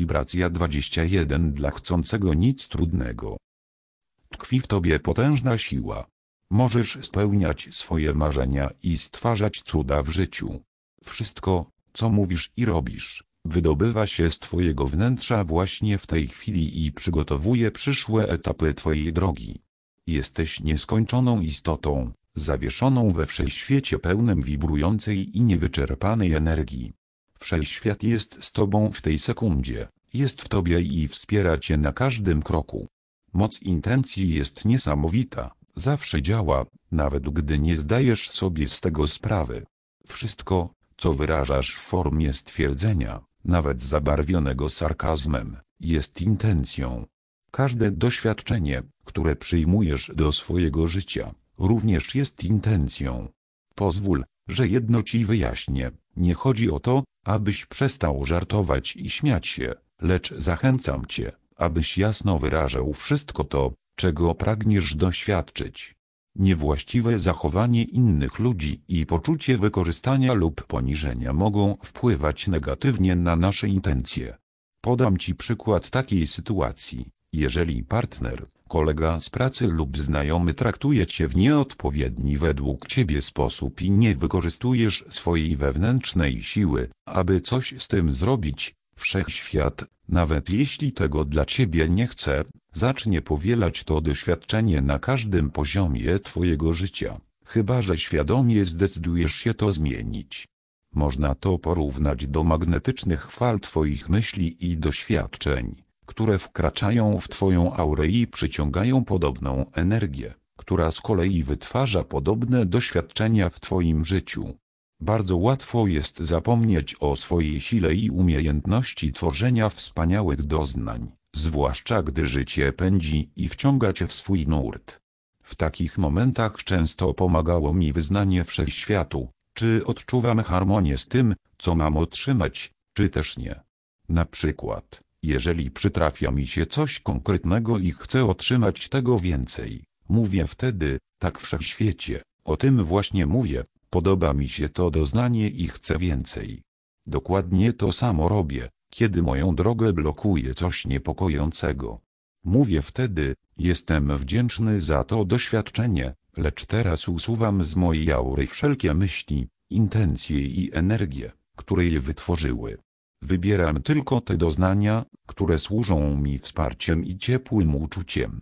Wibracja 21 dla chcącego nic trudnego. Tkwi w tobie potężna siła. Możesz spełniać swoje marzenia i stwarzać cuda w życiu. Wszystko, co mówisz i robisz, wydobywa się z twojego wnętrza właśnie w tej chwili i przygotowuje przyszłe etapy twojej drogi. Jesteś nieskończoną istotą, zawieszoną we wszechświecie pełnym wibrującej i niewyczerpanej energii. Wszechświat jest z tobą w tej sekundzie, jest w tobie i wspiera cię na każdym kroku. Moc intencji jest niesamowita, zawsze działa, nawet gdy nie zdajesz sobie z tego sprawy. Wszystko, co wyrażasz w formie stwierdzenia, nawet zabarwionego sarkazmem, jest intencją. Każde doświadczenie, które przyjmujesz do swojego życia, również jest intencją. Pozwól, że jedno ci wyjaśnię. Nie chodzi o to, abyś przestał żartować i śmiać się, lecz zachęcam cię, abyś jasno wyrażał wszystko to, czego pragniesz doświadczyć. Niewłaściwe zachowanie innych ludzi i poczucie wykorzystania lub poniżenia mogą wpływać negatywnie na nasze intencje. Podam Ci przykład takiej sytuacji. Jeżeli partner, kolega z pracy lub znajomy traktuje Cię w nieodpowiedni według Ciebie sposób i nie wykorzystujesz swojej wewnętrznej siły, aby coś z tym zrobić, wszechświat, nawet jeśli tego dla Ciebie nie chce, zacznie powielać to doświadczenie na każdym poziomie Twojego życia, chyba że świadomie zdecydujesz się to zmienić. Można to porównać do magnetycznych fal Twoich myśli i doświadczeń, które wkraczają w Twoją aurę i przyciągają podobną energię, która z kolei wytwarza podobne doświadczenia w Twoim życiu. Bardzo łatwo jest zapomnieć o swojej sile i umiejętności tworzenia wspaniałych doznań, zwłaszcza gdy życie pędzi i wciąga cię w swój nurt. W takich momentach często pomagało mi wyznanie wszechświatu, czy odczuwam harmonię z tym, co mam otrzymać, czy też nie. Na przykład, jeżeli przytrafia mi się coś konkretnego i chcę otrzymać tego więcej, mówię wtedy, tak wszechświecie, o tym właśnie mówię, Podoba mi się to doznanie i chcę więcej. Dokładnie to samo robię, kiedy moją drogę blokuje coś niepokojącego. Mówię wtedy, jestem wdzięczny za to doświadczenie, lecz teraz usuwam z mojej aury wszelkie myśli, intencje i energię, które je wytworzyły. Wybieram tylko te doznania, które służą mi wsparciem i ciepłym uczuciem.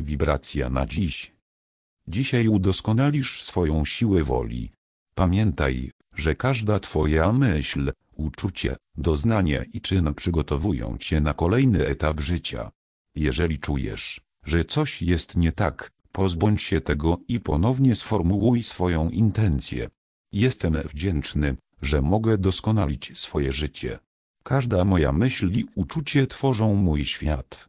Wibracja na dziś. Dzisiaj udoskonalisz swoją siłę woli. Pamiętaj, że każda Twoja myśl, uczucie, doznanie i czyn przygotowują Cię na kolejny etap życia. Jeżeli czujesz, że coś jest nie tak, pozbądź się tego i ponownie sformułuj swoją intencję. Jestem wdzięczny, że mogę doskonalić swoje życie. Każda moja myśl i uczucie tworzą mój świat.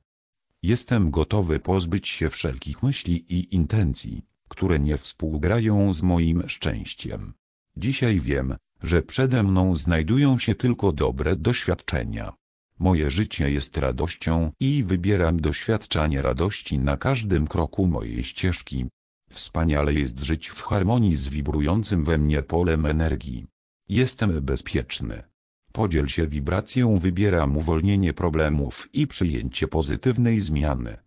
Jestem gotowy pozbyć się wszelkich myśli i intencji, które nie współgrają z moim szczęściem. Dzisiaj wiem, że przede mną znajdują się tylko dobre doświadczenia. Moje życie jest radością i wybieram doświadczanie radości na każdym kroku mojej ścieżki. Wspaniale jest żyć w harmonii z wibrującym we mnie polem energii. Jestem bezpieczny. Podziel się wibracją wybieram uwolnienie problemów i przyjęcie pozytywnej zmiany.